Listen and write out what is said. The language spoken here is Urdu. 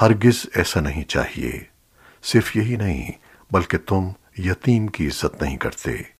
ہرگز ایسا نہیں چاہیے۔ صرف یہی نہیں بلکہ تم یتیم کی عزت نہیں کرتے۔